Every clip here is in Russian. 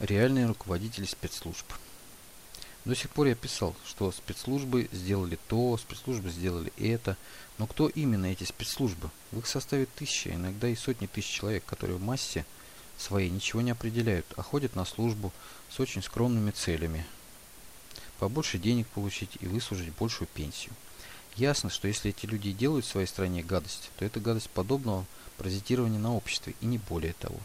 Реальные руководители спецслужб. До сих пор я писал, что спецслужбы сделали то, спецслужбы сделали это, но кто именно эти спецслужбы? В их составе тысячи, иногда и сотни тысяч человек, которые в массе своей ничего не определяют, а ходят на службу с очень скромными целями. Побольше денег получить и выслужить большую пенсию. Ясно, что если эти люди делают в своей стране гадость, то это гадость подобного паразитирования на обществе и не более того.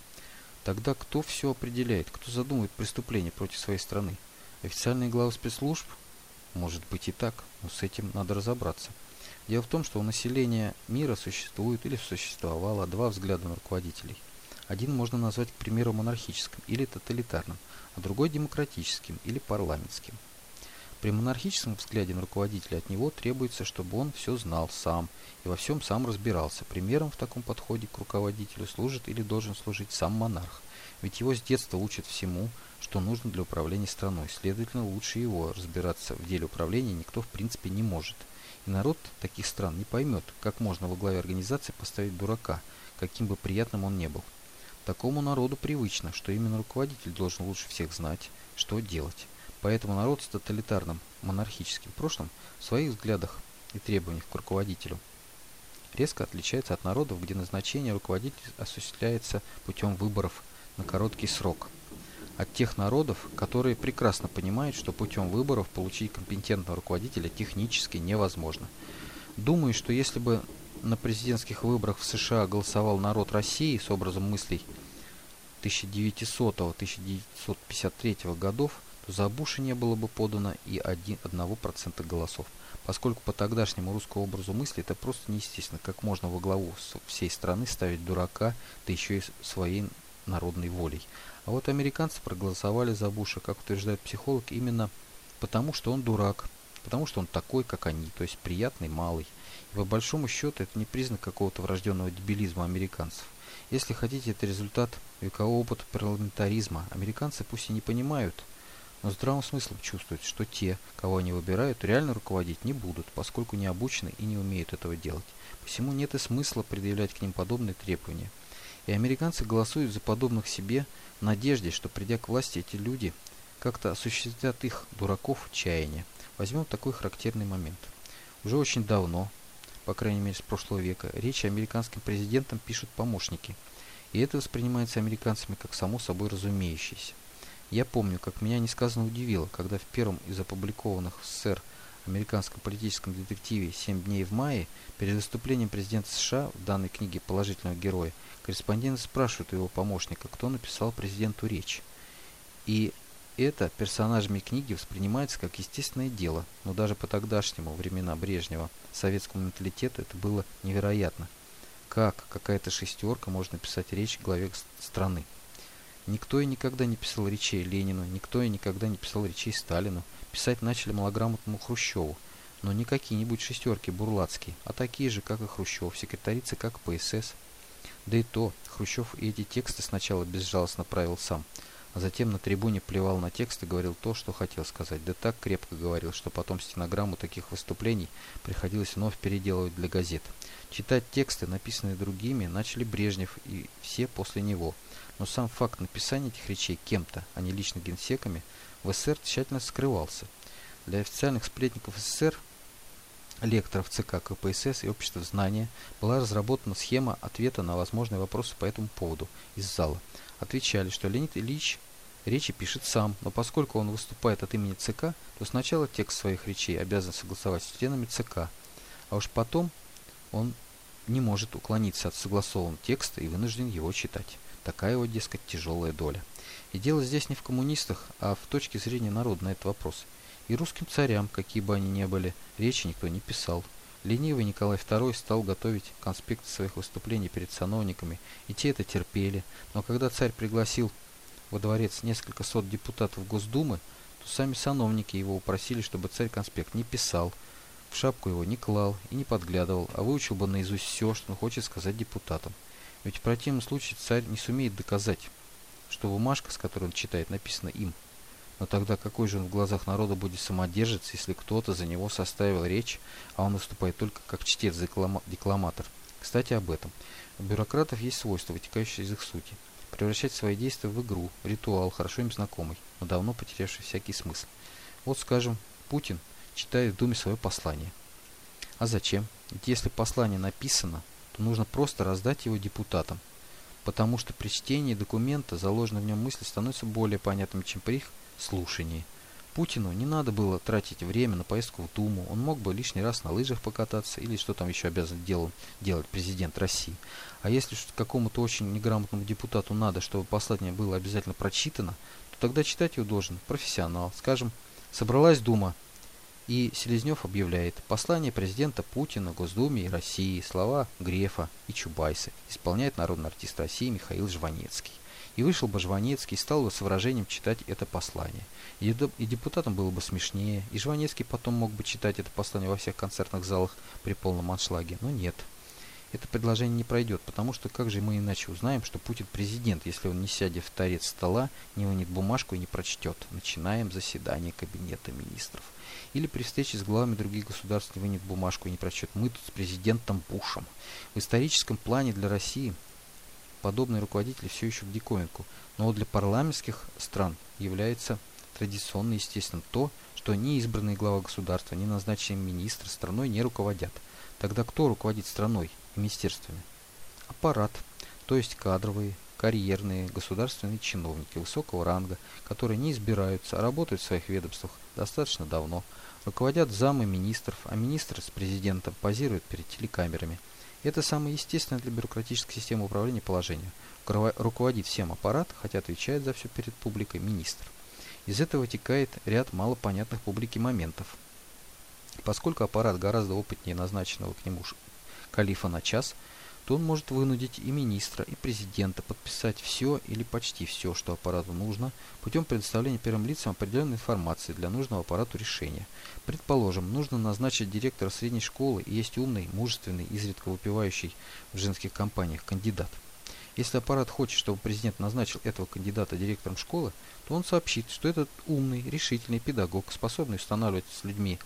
Тогда кто все определяет, кто задумывает преступление против своей страны? Официальные главы спецслужб? Может быть и так, но с этим надо разобраться. Дело в том, что у населения мира существует или существовало два взгляда на руководителей. Один можно назвать, к примеру, монархическим или тоталитарным, а другой демократическим или парламентским. При монархическом взгляде на руководителя от него требуется, чтобы он все знал сам и во всем сам разбирался. Примером в таком подходе к руководителю служит или должен служить сам монарх. Ведь его с детства учат всему, что нужно для управления страной. Следовательно, лучше его разбираться в деле управления никто в принципе не может. И народ таких стран не поймет, как можно во главе организации поставить дурака, каким бы приятным он не был. Такому народу привычно, что именно руководитель должен лучше всех знать, что делать. Поэтому народ с тоталитарным монархическим прошлым в своих взглядах и требованиях к руководителю резко отличается от народов, где назначение руководителя осуществляется путем выборов на короткий срок. От тех народов, которые прекрасно понимают, что путем выборов получить компетентного руководителя технически невозможно. Думаю, что если бы на президентских выборах в США голосовал народ России с образом мыслей 1900-1953 годов, то за Буша не было бы подано и 1% голосов, поскольку по тогдашнему русскому образу мысли это просто неестественно, как можно во главу всей страны ставить дурака, да еще и своей народной волей. А вот американцы проголосовали за Буша, как утверждает психолог, именно потому, что он дурак, потому что он такой, как они, то есть приятный, малый. И по большому счету это не признак какого-то врожденного дебилизма американцев. Если хотите, это результат векового опыта парламентаризма. Американцы пусть и не понимают, но здравым смыслом чувствуют, что те, кого они выбирают, реально руководить не будут, поскольку не обучены и не умеют этого делать. Посему нет и смысла предъявлять к ним подобные требования. И американцы голосуют за подобных себе в надежде, что придя к власти эти люди как-то осуществят их, дураков, чаяния. Возьмем такой характерный момент. Уже очень давно, по крайней мере с прошлого века, речи американским президентам пишут помощники. И это воспринимается американцами как само собой разумеющееся. Я помню, как меня несказанно удивило, когда в первом из опубликованных в СССР американском политическом детективе «Семь дней в мае» перед выступлением президента США в данной книге положительного героя корреспондент спрашивает у его помощника, кто написал президенту речь. И это персонажами книги воспринимается как естественное дело, но даже по тогдашнему времена Брежнева советскому менталитету это было невероятно. Как какая-то шестерка может написать речь главе страны? Никто и никогда не писал речей Ленину, никто и никогда не писал речей Сталину. Писать начали малограмотному Хрущеву, но не какие-нибудь шестерки бурлацкие, а такие же, как и Хрущев, секретари ЦК КПСС. Да и то, Хрущев и эти тексты сначала безжалостно правил сам, а затем на трибуне плевал на текст и говорил то, что хотел сказать. Да так крепко говорил, что потом стенограмму таких выступлений приходилось вновь переделывать для газет. Читать тексты, написанные другими, начали Брежнев и все после него – но сам факт написания этих речей кем-то, а не лично генсеками, в СССР тщательно скрывался. Для официальных сплетников СССР, лекторов ЦК КПСС и общества знания была разработана схема ответа на возможные вопросы по этому поводу из зала. Отвечали, что Леонид Ильич речи пишет сам, но поскольку он выступает от имени ЦК, то сначала текст своих речей обязан согласовать с членами ЦК, а уж потом он не может уклониться от согласованного текста и вынужден его читать. Такая вот, дескать, тяжелая доля. И дело здесь не в коммунистах, а в точке зрения народа на этот вопрос. И русским царям, какие бы они ни были, речи никто не писал. Ленивый Николай II стал готовить конспекты своих выступлений перед сановниками, и те это терпели. Но когда царь пригласил во дворец несколько сот депутатов Госдумы, то сами сановники его упросили, чтобы царь конспект не писал, в шапку его не клал и не подглядывал, а выучил бы наизусть все, что он хочет сказать депутатам. Ведь в противном случае царь не сумеет доказать, что бумажка, с которой он читает, написана им. Но тогда какой же он в глазах народа будет самодержец, если кто-то за него составил речь, а он выступает только как чтец-декламатор? Кстати, об этом. У бюрократов есть свойства, вытекающие из их сути. превращать свои действия в игру, ритуал, хорошо им знакомый, но давно потерявший всякий смысл. Вот, скажем, Путин читает в Думе свое послание. А зачем? Ведь если послание написано, то нужно просто раздать его депутатам, потому что при чтении документа заложенные в нем мысли становятся более понятными, чем при их слушании. Путину не надо было тратить время на поездку в Думу, он мог бы лишний раз на лыжах покататься или что там еще обязан дел, делать президент России. А если какому-то очень неграмотному депутату надо, чтобы послание было обязательно прочитано, то тогда читать его должен профессионал. Скажем, собралась Дума, и Селезнев объявляет «Послание президента Путина Госдуме и России, слова Грефа и Чубайса исполняет народный артист России Михаил Жванецкий». И вышел бы Жванецкий и стал бы с выражением читать это послание. И, депутатам было бы смешнее, и Жванецкий потом мог бы читать это послание во всех концертных залах при полном аншлаге, но нет. Это предложение не пройдет, потому что как же мы иначе узнаем, что Путин президент, если он не сядет в торец стола, не вынет бумажку и не прочтет. Начинаем заседание Кабинета министров. Или при встрече с главами других государств не вынет бумажку и не прочтет. Мы тут с президентом Бушем. В историческом плане для России подобные руководители все еще в диковинку. Но для парламентских стран является традиционно естественно то, что ни избранные глава государства, ни назначенные министры страной не руководят. Тогда кто руководит страной и министерствами? Аппарат, то есть кадровые, карьерные государственные чиновники высокого ранга, которые не избираются, а работают в своих ведомствах достаточно давно, руководят замы министров, а министры с президентом позируют перед телекамерами. Это самое естественное для бюрократической системы управления положение. Руководит всем аппарат, хотя отвечает за все перед публикой министр. Из этого вытекает ряд малопонятных публике моментов. Поскольку аппарат гораздо опытнее назначенного к нему калифа на час – то он может вынудить и министра, и президента подписать все или почти все, что аппарату нужно, путем предоставления первым лицам определенной информации для нужного аппарату решения. Предположим, нужно назначить директора средней школы и есть умный, мужественный, изредка выпивающий в женских компаниях кандидат. Если аппарат хочет, чтобы президент назначил этого кандидата директором школы, то он сообщит, что этот умный, решительный педагог, способный устанавливать с людьми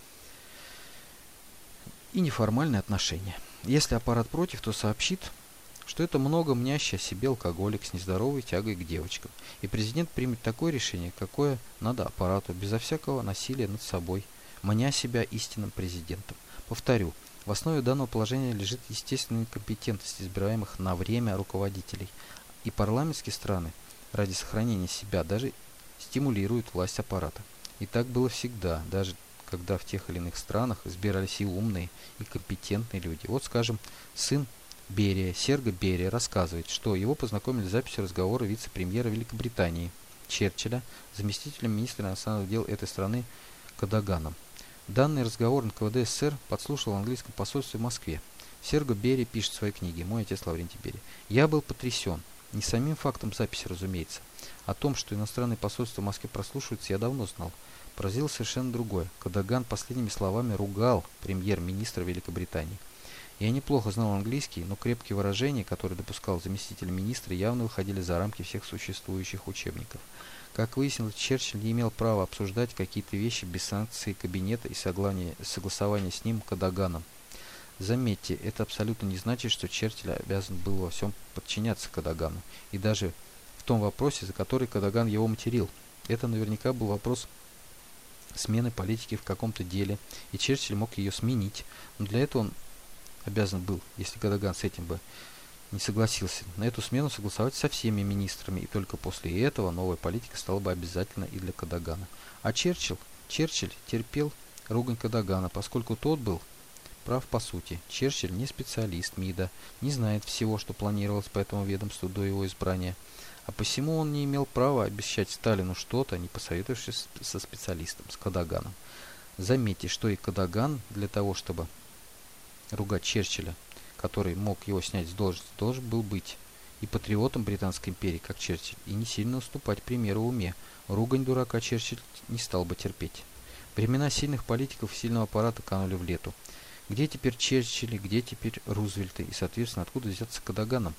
и неформальные отношения. Если аппарат против, то сообщит, что это много мнящий о себе алкоголик с нездоровой тягой к девочкам. И президент примет такое решение, какое надо аппарату, безо всякого насилия над собой, маня себя истинным президентом. Повторю, в основе данного положения лежит естественная компетентность избираемых на время руководителей. И парламентские страны ради сохранения себя даже стимулируют власть аппарата. И так было всегда, даже когда в тех или иных странах избирались и умные, и компетентные люди. Вот, скажем, сын Берия, Серго Берия, рассказывает, что его познакомили с записью разговора вице-премьера Великобритании Черчилля, заместителем министра иностранных дел этой страны Кадаганом. Данный разговор НКВД СССР подслушал в английском посольстве в Москве. Серго Берия пишет в своей книге «Мой отец Лаврентий Берия». «Я был потрясен. Не самим фактом записи, разумеется. О том, что иностранные посольства в Москве прослушиваются, я давно знал. Поразило совершенно другое. Кадаган последними словами ругал премьер-министра Великобритании. Я неплохо знал английский, но крепкие выражения, которые допускал заместитель министра, явно выходили за рамки всех существующих учебников. Как выяснилось, Черчилль не имел права обсуждать какие-то вещи без санкции кабинета и согласования с ним Кадаганом. Заметьте, это абсолютно не значит, что Черчилль обязан был во всем подчиняться Кадагану, и даже в том вопросе, за который Кадаган его материл. Это наверняка был вопрос смены политики в каком-то деле, и Черчилль мог ее сменить. Но для этого он обязан был, если Кадаган с этим бы не согласился, на эту смену согласовать со всеми министрами, и только после этого новая политика стала бы обязательно и для Кадагана. А Черчилль, Черчилль терпел ругань Кадагана, поскольку тот был прав по сути. Черчилль не специалист МИДа, не знает всего, что планировалось по этому ведомству до его избрания – а посему он не имел права обещать Сталину что-то, не посоветовавшись со специалистом, с Кадаганом. Заметьте, что и Кадаган для того, чтобы ругать Черчилля, который мог его снять с должности, должен был быть и патриотом Британской империи, как Черчилль, и не сильно уступать примеру уме. Ругань дурака Черчилль не стал бы терпеть. Времена сильных политиков и сильного аппарата канули в лету. Где теперь Черчилли, где теперь Рузвельты и, соответственно, откуда взяться Кадаганом?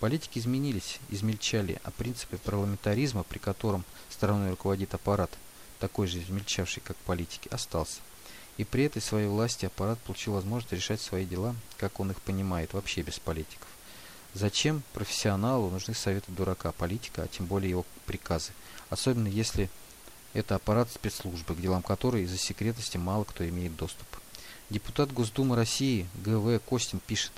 Политики изменились, измельчали, а принципы парламентаризма, при котором страной руководит аппарат, такой же измельчавший, как политики, остался. И при этой своей власти аппарат получил возможность решать свои дела, как он их понимает, вообще без политиков. Зачем профессионалу нужны советы дурака, политика, а тем более его приказы? Особенно если это аппарат спецслужбы, к делам которой из-за секретности мало кто имеет доступ. Депутат Госдумы России Г.В. Костин пишет.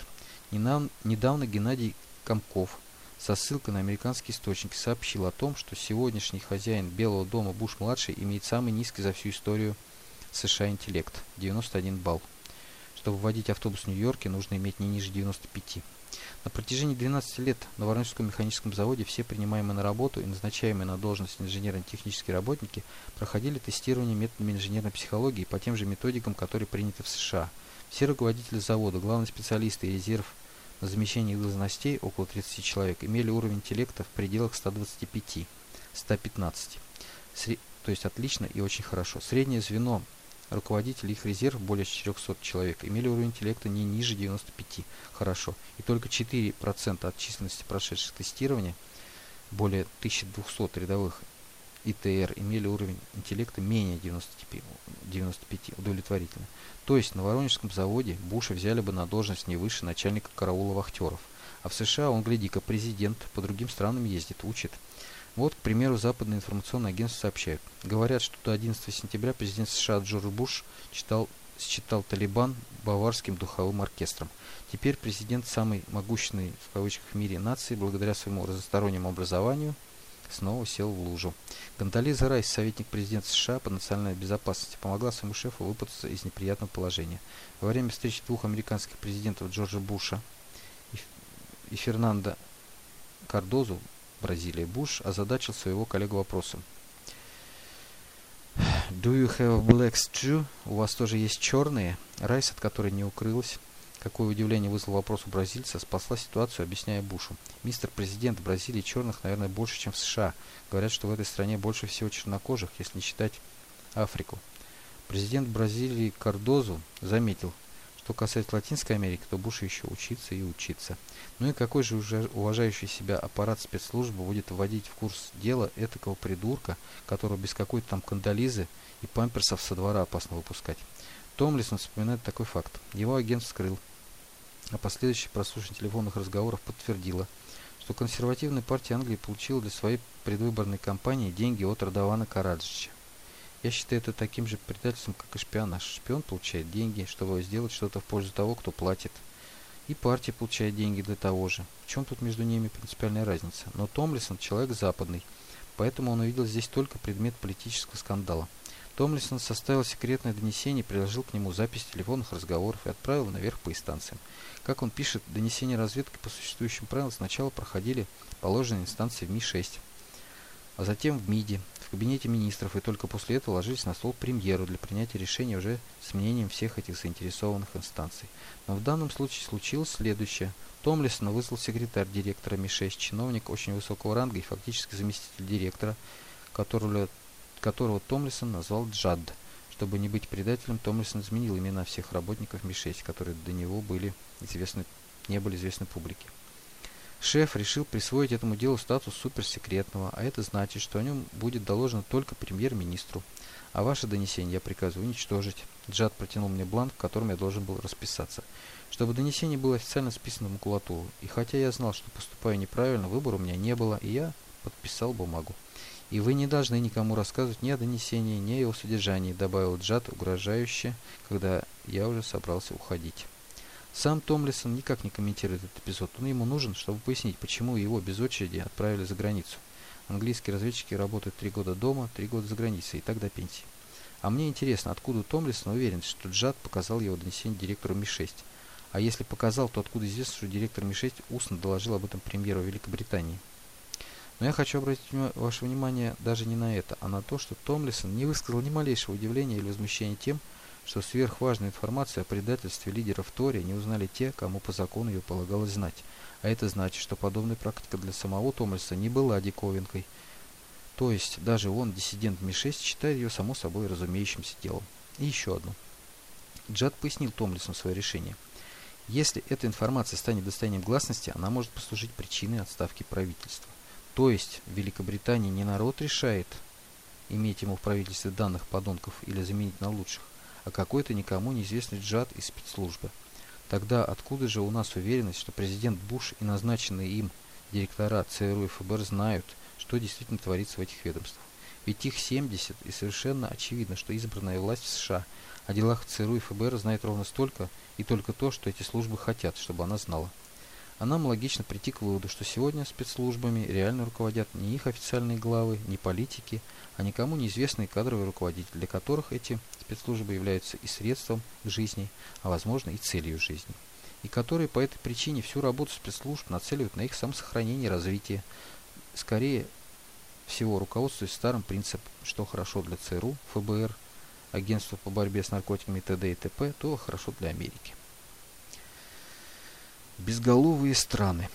Недавно Геннадий Комков со ссылкой на американские источники сообщил о том, что сегодняшний хозяин Белого дома Буш-младший имеет самый низкий за всю историю США интеллект – 91 балл. Чтобы вводить автобус в Нью-Йорке, нужно иметь не ниже 95. На протяжении 12 лет на Воронежском механическом заводе все принимаемые на работу и назначаемые на должность инженерно-технические работники проходили тестирование методами инженерной психологии по тем же методикам, которые приняты в США. Все руководители завода, главные специалисты и резерв замещение их должностей, около 30 человек, имели уровень интеллекта в пределах 125-115. То есть отлично и очень хорошо. Среднее звено Руководители их резерв, более 400 человек, имели уровень интеллекта не ниже 95. Хорошо. И только 4% от численности прошедших тестирования, более 1200 рядовых ИТР, имели уровень интеллекта менее 95, 95 удовлетворительно. То есть на Воронежском заводе Буша взяли бы на должность не выше начальника караула вахтеров. А в США он, гляди-ка, президент, по другим странам ездит, учит. Вот, к примеру, западные информационные агентства сообщают. Говорят, что до 11 сентября президент США Джордж Буш читал, считал Талибан баварским духовым оркестром. Теперь президент самой могущественной в кавычках мире нации, благодаря своему разностороннему образованию, снова сел в лужу. Гондолиза Райс, советник президента США по национальной безопасности, помогла своему шефу выпутаться из неприятного положения. Во время встречи двух американских президентов Джорджа Буша и, Фернандо Кардозу Бразилии Буш озадачил своего коллегу вопросом. Do you have blacks too? У вас тоже есть черные? Райс, от которой не укрылась, какое удивление вызвал вопрос у бразильца, спасла ситуацию, объясняя Бушу. Мистер президент, Бразилии черных, наверное, больше, чем в США. Говорят, что в этой стране больше всего чернокожих, если не считать Африку. Президент Бразилии Кардозу заметил, что касается Латинской Америки, то Буш еще учиться и учиться. Ну и какой же уже уважающий себя аппарат спецслужбы будет вводить в курс дела этакого придурка, которого без какой-то там кандализы и памперсов со двора опасно выпускать? Томлисон вспоминает такой факт. Его агент вскрыл, а последующее прослушивание телефонных разговоров подтвердило, что консервативная партия Англии получила для своей предвыборной кампании деньги от Радована Караджича. Я считаю это таким же предательством, как и шпионаж. Шпион получает деньги, чтобы сделать что-то в пользу того, кто платит. И партия получает деньги для того же. В чем тут между ними принципиальная разница? Но Томлисон человек западный, поэтому он увидел здесь только предмет политического скандала. Томлисон составил секретное донесение, приложил к нему запись телефонных разговоров и отправил наверх по инстанциям. Как он пишет, донесения разведки по существующим правилам сначала проходили положенные инстанции в Ми-6, а затем в МИДе, кабинете министров и только после этого ложились на стол премьеру для принятия решения уже с мнением всех этих заинтересованных инстанций. Но в данном случае случилось следующее. Томлисона вызвал секретарь директора МИ-6, чиновник очень высокого ранга и фактически заместитель директора, которого, которого Томлисон назвал Джад. Чтобы не быть предателем, Томлисон изменил имена всех работников МИ-6, которые до него были известны, не были известны публике. Шеф решил присвоить этому делу статус суперсекретного, а это значит, что о нем будет доложено только премьер-министру. А ваше донесение я приказываю уничтожить. Джад протянул мне бланк, в котором я должен был расписаться. Чтобы донесение было официально списано в макулатуру. И хотя я знал, что поступаю неправильно, выбора у меня не было, и я подписал бумагу. И вы не должны никому рассказывать ни о донесении, ни о его содержании, добавил Джад угрожающе, когда я уже собрался уходить. Сам Томлисон никак не комментирует этот эпизод. Он ему нужен, чтобы пояснить, почему его без очереди отправили за границу. Английские разведчики работают три года дома, три года за границей, и так до пенсии. А мне интересно, откуда Томлисон уверен, что Джад показал его донесение директору Ми-6? А если показал, то откуда известно, что директор Ми-6 устно доложил об этом премьеру Великобритании? Но я хочу обратить ваше внимание даже не на это, а на то, что Томлисон не высказал ни малейшего удивления или возмущения тем, что сверхважную информацию о предательстве лидеров Тори не узнали те, кому по закону ее полагалось знать. А это значит, что подобная практика для самого Томлиса не была диковинкой. То есть, даже он, диссидент Ми-6, считает ее само собой разумеющимся делом. И еще одно. Джад пояснил Томлису свое решение. Если эта информация станет достоянием гласности, она может послужить причиной отставки правительства. То есть, в Великобритании не народ решает, иметь ему в правительстве данных подонков или заменить на лучших, а какой-то никому неизвестный джад из спецслужбы. Тогда откуда же у нас уверенность, что президент Буш и назначенные им директора ЦРУ и ФБР знают, что действительно творится в этих ведомствах? Ведь их 70, и совершенно очевидно, что избранная власть в США о делах ЦРУ и ФБР знает ровно столько и только то, что эти службы хотят, чтобы она знала. А нам логично прийти к выводу, что сегодня спецслужбами реально руководят не их официальные главы, не политики, а никому неизвестные кадровые руководители, для которых эти спецслужбы являются и средством к жизни, а возможно и целью жизни, и которые по этой причине всю работу спецслужб нацеливают на их самосохранение и развитие, скорее всего руководствуясь старым принципом, что хорошо для ЦРУ, ФБР, Агентства по борьбе с наркотиками т.д. и т.п., то хорошо для Америки. Безголовые страны.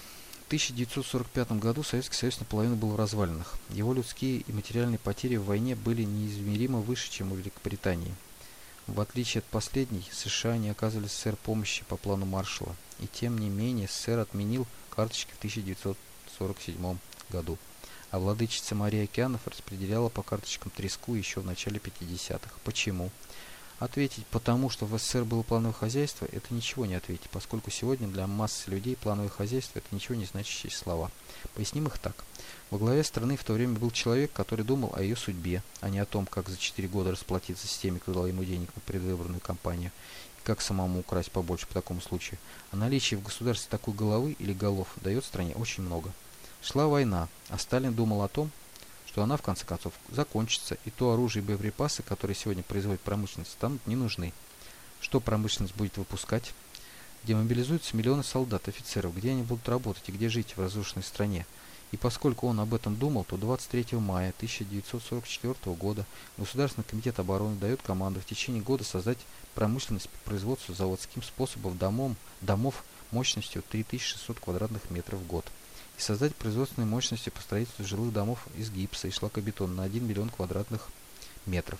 В 1945 году Советский Союз наполовину был в развалинах. Его людские и материальные потери в войне были неизмеримо выше, чем у Великобритании. В отличие от последней, США не оказывали СССР помощи по плану Маршалла, и тем не менее СССР отменил карточки в 1947 году, а владычица Мария Океанов распределяла по карточкам треску еще в начале 50-х. Почему? Ответить «потому что в СССР было плановое хозяйство» – это ничего не ответить, поскольку сегодня для массы людей плановое хозяйство – это ничего не значащие слова. Поясним их так. Во главе страны в то время был человек, который думал о ее судьбе, а не о том, как за 4 года расплатиться с теми, кто дал ему денег на предвыборную кампанию, и как самому украсть побольше по такому случаю. А наличие в государстве такой головы или голов дает стране очень много. Шла война, а Сталин думал о том, что она в конце концов закончится, и то оружие и боеприпасы, которые сегодня производит промышленность, станут не нужны. Что промышленность будет выпускать? Демобилизуются миллионы солдат, офицеров, где они будут работать и где жить в разрушенной стране. И поскольку он об этом думал, то 23 мая 1944 года Государственный комитет обороны дает команду в течение года создать промышленность по производству заводским способом домом, домов мощностью 3600 квадратных метров в год и создать производственные мощности по строительству жилых домов из гипса и шлакобетона на 1 миллион квадратных метров.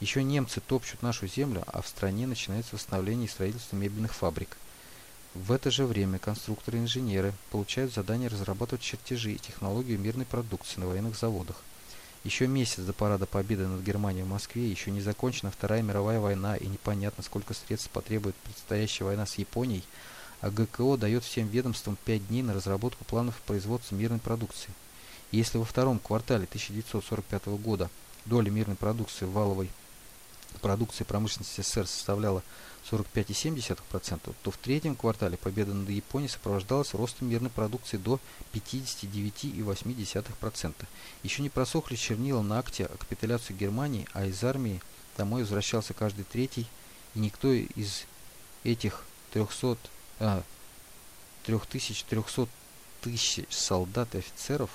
Еще немцы топчут нашу землю, а в стране начинается восстановление и строительство мебельных фабрик. В это же время конструкторы и инженеры получают задание разрабатывать чертежи и технологию мирной продукции на военных заводах. Еще месяц до парада победы над Германией в Москве, еще не закончена Вторая мировая война и непонятно, сколько средств потребует предстоящая война с Японией, а ГКО дает всем ведомствам 5 дней на разработку планов производства мирной продукции. Если во втором квартале 1945 года доля мирной продукции валовой продукции промышленности СССР составляла 45,7%, то в третьем квартале победа над Японией сопровождалась ростом мирной продукции до 59,8%. Еще не просохли чернила на акте о капитуляции Германии, а из армии домой возвращался каждый третий, и никто из этих 300 а, 3300 тысяч солдат и офицеров,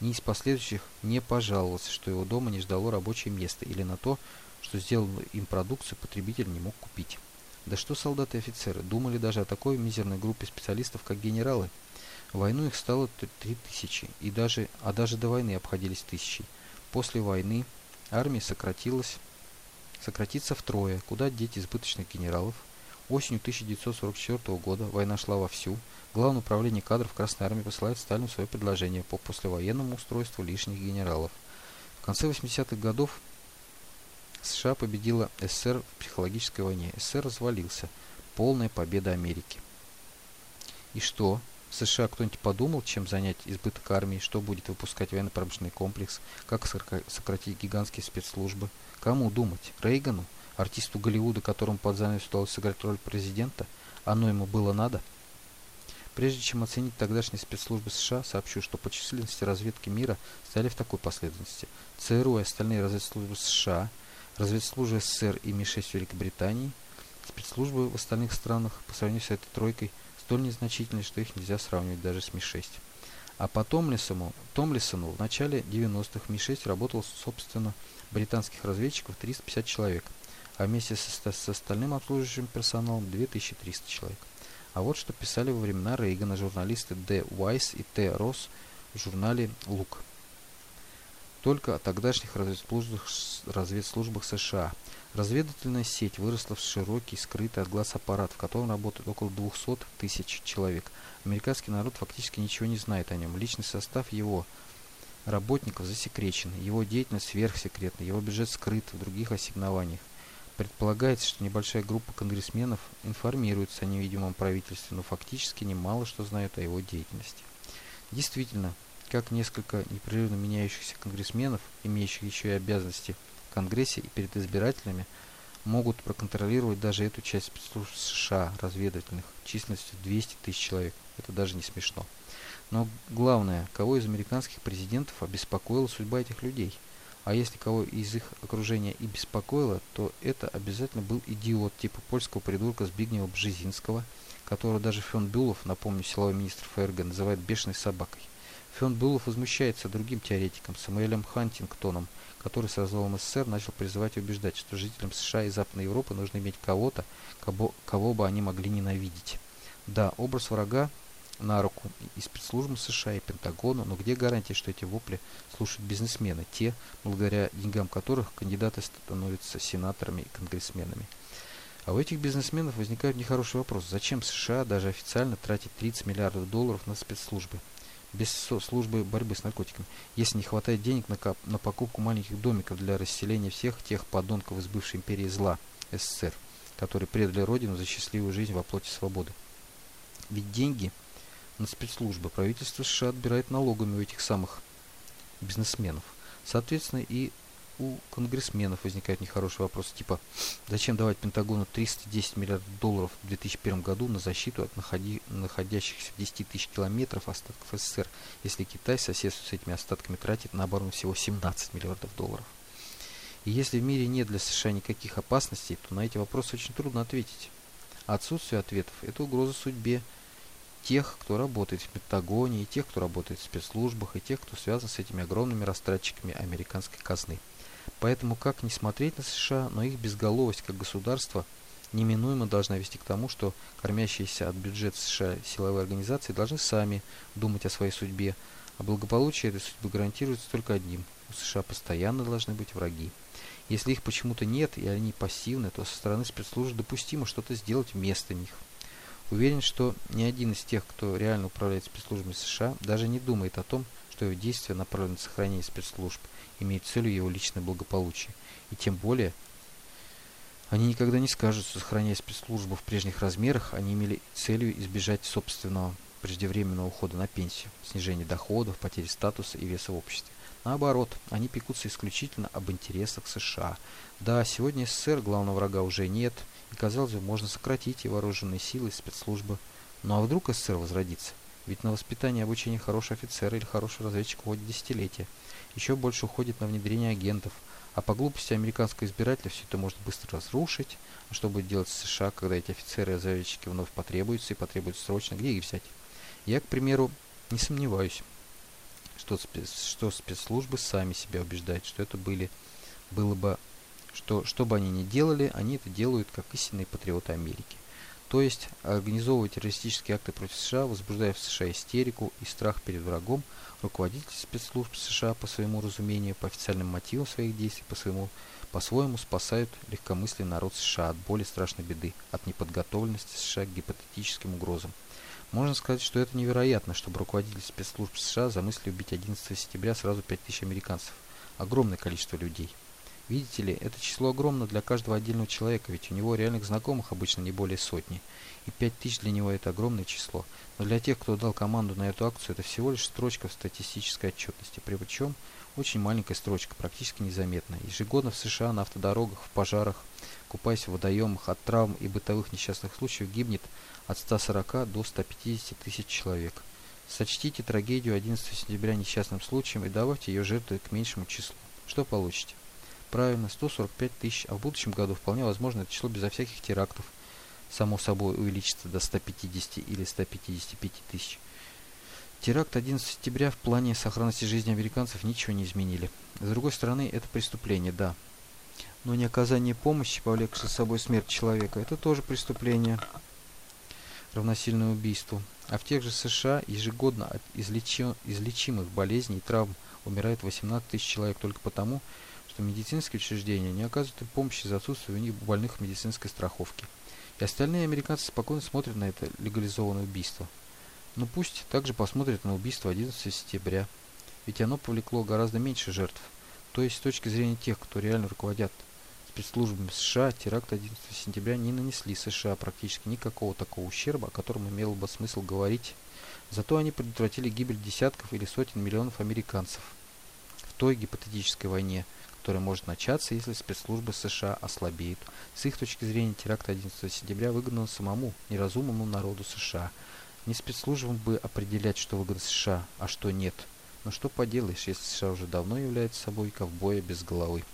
ни из последующих не пожаловался, что его дома не ждало рабочее место или на то, что сделал им продукцию потребитель не мог купить. Да что солдаты и офицеры, думали даже о такой мизерной группе специалистов, как генералы. Войну их стало три тысячи, и даже, а даже до войны обходились тысячей. После войны армия сократилась, сократится втрое, куда деть избыточных генералов, Осенью 1944 года война шла вовсю. Главное управление кадров Красной Армии посылает Сталину свое предложение по послевоенному устройству лишних генералов. В конце 80-х годов США победила СССР в психологической войне. СССР развалился. Полная победа Америки. И что? В США кто-нибудь подумал, чем занять избыток армии, что будет выпускать военно-промышленный комплекс, как сократить гигантские спецслужбы? Кому думать? Рейгану? Артисту Голливуда, которому под занавес удалось сыграть роль президента, оно ему было надо? Прежде чем оценить тогдашние спецслужбы США, сообщу, что по численности разведки мира стояли в такой последовательности. ЦРУ и остальные разведслужбы США, разведслужбы СССР и Ми-6 Великобритании, спецслужбы в остальных странах по сравнению с этой тройкой столь незначительны, что их нельзя сравнивать даже с Ми-6. А по Томлисону, Томлисону в начале 90-х Ми-6 работал, собственно, британских разведчиков 350 человек – а вместе с, с остальным обслуживающим персоналом 2300 человек. А вот что писали во времена Рейгана журналисты Д. Уайс и Т. Росс в журнале «Лук». Только о тогдашних разведслужбах, разведслужбах США. Разведывательная сеть выросла в широкий, скрытый от глаз аппарат, в котором работает около 200 тысяч человек. Американский народ фактически ничего не знает о нем. Личный состав его работников засекречен, его деятельность сверхсекретна, его бюджет скрыт в других ассигнованиях. Предполагается, что небольшая группа конгрессменов информируется о невидимом правительстве, но фактически немало что знают о его деятельности. Действительно, как несколько непрерывно меняющихся конгрессменов, имеющих еще и обязанности в Конгрессе и перед избирателями, могут проконтролировать даже эту часть спецслужб США, разведывательных, численностью 200 тысяч человек. Это даже не смешно. Но главное, кого из американских президентов обеспокоила судьба этих людей – а если кого из их окружения и беспокоило, то это обязательно был идиот типа польского придурка Збигнева Бжезинского, которого даже Фен Бюлов, напомню, силовой министр ФРГ, называет бешеной собакой. Фен Бюлов возмущается другим теоретиком, Самуэлем Хантингтоном, который с развалом СССР начал призывать и убеждать, что жителям США и Западной Европы нужно иметь кого-то, кого, кого бы они могли ненавидеть. Да, образ врага на руку и спецслужбам США, и Пентагону, но где гарантия, что эти вопли слушают бизнесмены, те, благодаря деньгам которых кандидаты становятся сенаторами и конгрессменами? А у этих бизнесменов возникает нехороший вопрос. Зачем США даже официально тратить 30 миллиардов долларов на спецслужбы? Без службы борьбы с наркотиками. Если не хватает денег на, на покупку маленьких домиков для расселения всех тех подонков из бывшей империи зла СССР, которые предали Родину за счастливую жизнь во плоти свободы. Ведь деньги – на спецслужбы правительство США отбирает налогами у этих самых бизнесменов. Соответственно, и у конгрессменов возникает нехороший вопрос, типа, зачем давать Пентагону 310 миллиардов долларов в 2001 году на защиту от находи, находящихся в 10 тысяч километров остатков СССР, если Китай соседствует с этими остатками тратит на оборону всего 17 миллиардов долларов. И если в мире нет для США никаких опасностей, то на эти вопросы очень трудно ответить. Отсутствие ответов – это угроза судьбе тех, кто работает в Пентагоне, и тех, кто работает в спецслужбах, и тех, кто связан с этими огромными растратчиками американской казны. Поэтому как не смотреть на США, но их безголовость как государство неминуемо должна вести к тому, что кормящиеся от бюджета США силовые организации должны сами думать о своей судьбе, а благополучие этой судьбы гарантируется только одним – у США постоянно должны быть враги. Если их почему-то нет и они пассивны, то со стороны спецслужб допустимо что-то сделать вместо них – Уверен, что ни один из тех, кто реально управляет спецслужбами США, даже не думает о том, что его действия, направленные на сохранение спецслужб, имеют целью его личное благополучие. И тем более, они никогда не скажут, что сохраняя спецслужбу в прежних размерах, они имели целью избежать собственного преждевременного ухода на пенсию, снижения доходов, потери статуса и веса в обществе. Наоборот, они пекутся исключительно об интересах США. Да, сегодня СССР главного врага уже нет – и, казалось бы, можно сократить и вооруженные силы, и спецслужбы. Ну а вдруг СССР возродится? Ведь на воспитание и обучение хорошего офицера или хорошего разведчика уходит десятилетия. Еще больше уходит на внедрение агентов. А по глупости американского избирателя все это можно быстро разрушить. А что будет делать США, когда эти офицеры и разведчики вновь потребуются и потребуются срочно? Где их взять? Я, к примеру, не сомневаюсь, что, спец, что спецслужбы сами себя убеждают, что это были, было бы что что бы они ни делали, они это делают как истинные патриоты Америки. То есть организовывать террористические акты против США, возбуждая в США истерику и страх перед врагом, руководители спецслужб США по своему разумению, по официальным мотивам своих действий, по своему по-своему спасают легкомысленный народ США от более страшной беды, от неподготовленности США к гипотетическим угрозам. Можно сказать, что это невероятно, чтобы руководитель спецслужб США замыслил убить 11 сентября сразу 5000 американцев. Огромное количество людей. Видите ли, это число огромно для каждого отдельного человека, ведь у него реальных знакомых обычно не более сотни. И пять тысяч для него это огромное число. Но для тех, кто дал команду на эту акцию, это всего лишь строчка в статистической отчетности. Причем очень маленькая строчка, практически незаметная. Ежегодно в США на автодорогах, в пожарах, купаясь в водоемах, от травм и бытовых несчастных случаев гибнет от 140 до 150 тысяч человек. Сочтите трагедию 11 сентября несчастным случаем и добавьте ее жертвы к меньшему числу. Что получите? Правильно, 145 тысяч, а в будущем году вполне возможно это число безо всяких терактов само собой увеличится до 150 или 155 тысяч. Теракт 11 сентября в плане сохранности жизни американцев ничего не изменили. С другой стороны, это преступление, да. Но не оказание помощи, повлекшее с собой смерть человека, это тоже преступление, равносильное убийству. А в тех же США ежегодно от излечи... излечимых болезней и травм умирает 18 тысяч человек только потому, что медицинские учреждения не оказывают им помощи из-за отсутствия у них больных медицинской страховки. И остальные американцы спокойно смотрят на это легализованное убийство. Но пусть также посмотрят на убийство 11 сентября, ведь оно повлекло гораздо меньше жертв. То есть с точки зрения тех, кто реально руководят спецслужбами США теракт 11 сентября не нанесли США практически никакого такого ущерба, о котором имело бы смысл говорить. Зато они предотвратили гибель десятков или сотен миллионов американцев в той гипотетической войне, которая может начаться, если спецслужбы США ослабеют. С их точки зрения теракт 11 сентября выгодно самому неразумному народу США. Не спецслужбам бы определять, что выгодно США, а что нет. Но что поделаешь, если США уже давно является собой ковбоя без головы.